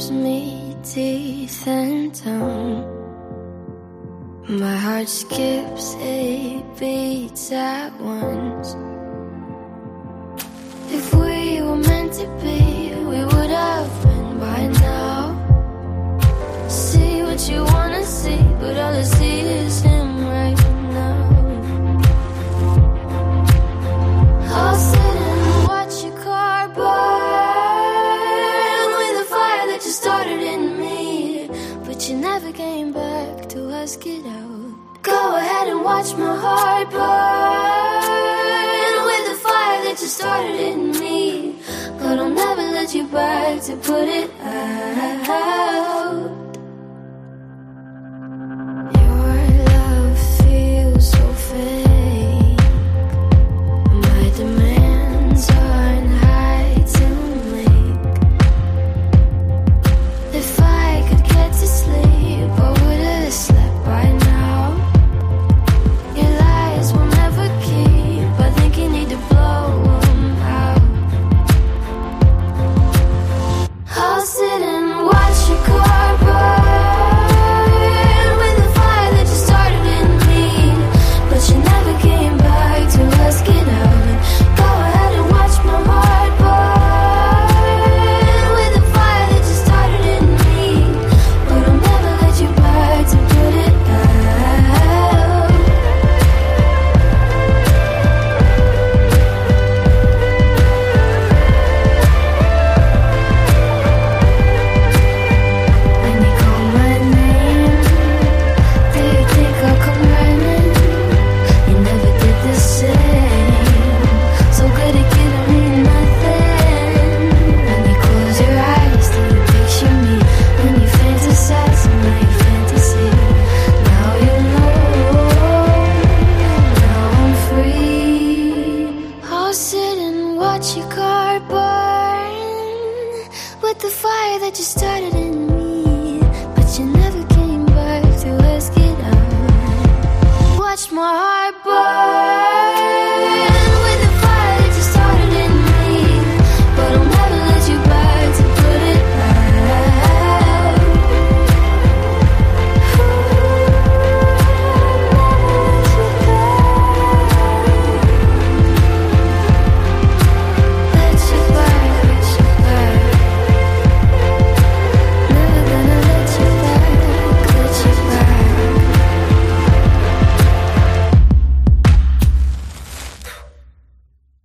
gives me teeth and tongue. My heart skips eight beats at once. never came back to ask it out. Go ahead and watch my heart burn with the fire that you started in me. But I'll never let you back to put it out. you got burn with the fire that you started in me, but you never came back to ask it out. Watch my heart burn.